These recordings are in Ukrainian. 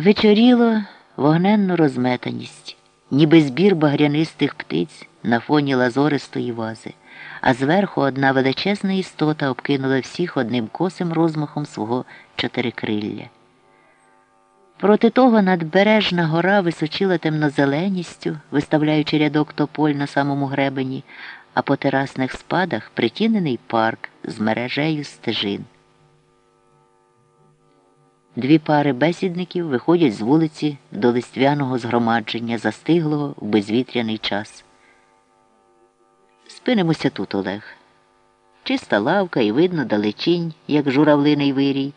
Вечоріло вогненну розметаність, ніби збір багрянистих птиць на фоні лазористої вази, а зверху одна величезна істота обкинула всіх одним косим розмахом свого чотирикрилля. Проти того надбережна гора височила темнозеленістю, виставляючи рядок тополь на самому гребені, а по терасних спадах притінений парк з мережею стежин. Дві пари бесідників виходять з вулиці до листвяного згромадження, застиглого в безвітряний час. Спинимося тут, Олег. Чиста лавка і видно далечінь, як журавлиний вирій,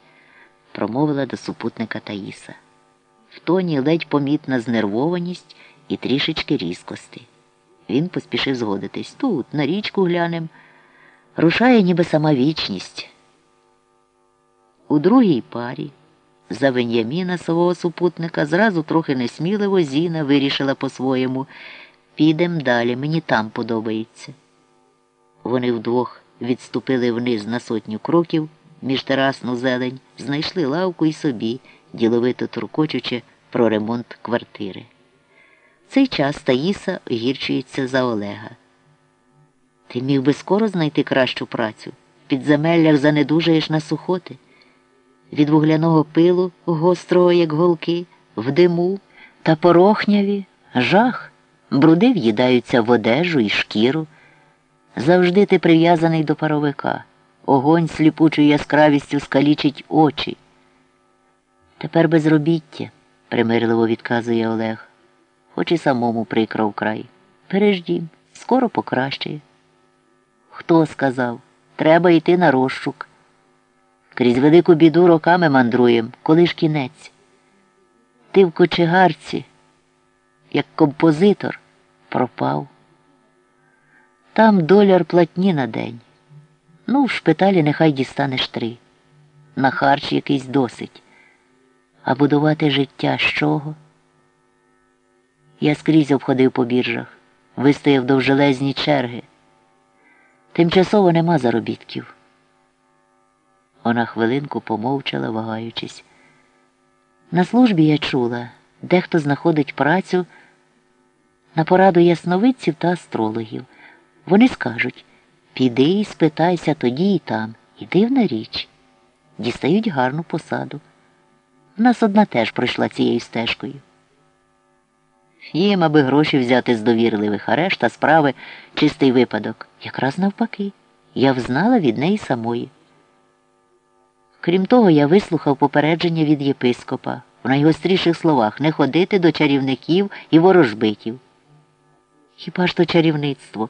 промовила до супутника Таїса. В тоні ледь помітна знервованість і трішечки різкости. Він поспішив згодитись. Тут, на річку глянем, рушає ніби сама вічність. У другій парі. За Вен'яміна свого супутника зразу трохи несміливо Зіна вирішила по-своєму підем далі, мені там подобається. Вони вдвох відступили вниз на сотню кроків між терасну зелень, знайшли лавку і собі, діловито туркочучи про ремонт квартири. В цей час Таїса огірчується за Олега. Ти міг би скоро знайти кращу працю. В підземеллях занедужаєш на сухоти від вугляного пилу, гострого, як голки, в диму та порохняві, жах, бруди в'їдаються в одежу і шкіру. Завжди ти прив'язаний до паровика. Огонь сліпучою яскравістю скалічить очі. Тепер безробіття, примирливо відказує Олег, хоч і самому прикро вкрай. Переждім, скоро покращає. Хто сказав? Треба йти на розшук. Крізь велику біду роками мандруєм, коли ж кінець. Ти в кочегарці, як композитор, пропав. Там доляр платні на день. Ну, в шпиталі нехай дістанеш три. На харч якийсь досить. А будувати життя з чого? Я скрізь обходив по біржах, вистояв довжелезні черги. Тимчасово нема заробітків. Вона хвилинку помовчала, вагаючись. На службі я чула, дехто знаходить працю на пораду ясновидців та астрологів. Вони скажуть піди і спитайся тоді і там. І дивна річ. Дістають гарну посаду. В нас одна теж пройшла цією стежкою. Їм, аби гроші взяти з довірливих, а решта справи чистий випадок. Якраз навпаки. Я взнала від неї самої. Крім того, я вислухав попередження від єпископа в найгостріших словах не ходити до чарівників і ворожбитів. Хіба ж то чарівництво?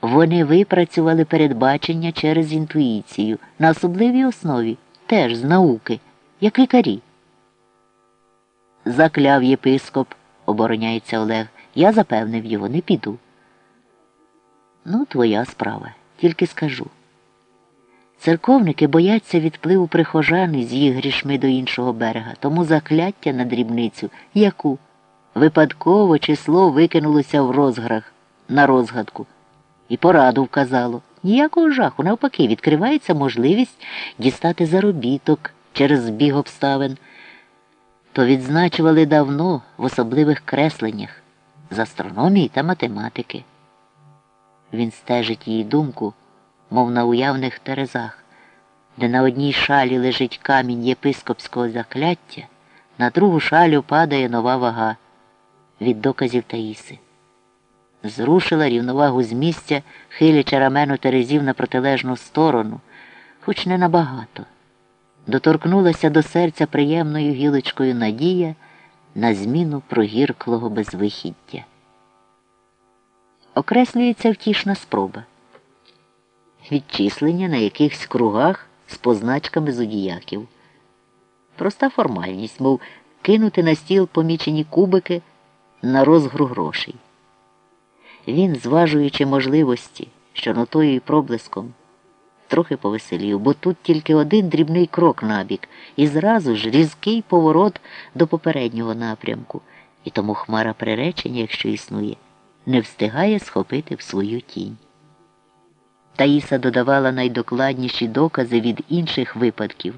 Вони випрацювали передбачення через інтуїцію на особливій основі, теж з науки, як лікарі. Закляв єпископ, обороняється Олег. Я запевнив його, не піду. Ну, твоя справа, тільки скажу. Церковники бояться відпливу прихожани з їх грішми до іншого берега, тому закляття на дрібницю, яку випадково число викинулося в розграх на розгадку, і пораду вказало. Ніякого жаху, навпаки, відкривається можливість дістати заробіток через збіг обставин. То відзначували давно в особливих кресленнях з астрономії та математики. Він стежить її думку мов на уявних терезах, де на одній шалі лежить камінь єпископського закляття, на другу шалю падає нова вага від доказів Таїси. Зрушила рівновагу з місця, хилячи рамену Терезів на протилежну сторону, хоч не набагато. Доторкнулася до серця приємною гілочкою надія на зміну прогірклого безвихіддя. Окреслюється втішна спроба відчислення на якихось кругах з позначками зодіяків. Проста формальність, мов кинути на стіл помічені кубики на розгру грошей. Він, зважуючи можливості, що нотою і проблиском, трохи повеселів, бо тут тільки один дрібний крок набік і зразу ж різкий поворот до попереднього напрямку, і тому хмара приречення, якщо існує, не встигає схопити в свою тінь. Таїса додавала найдокладніші докази від інших випадків.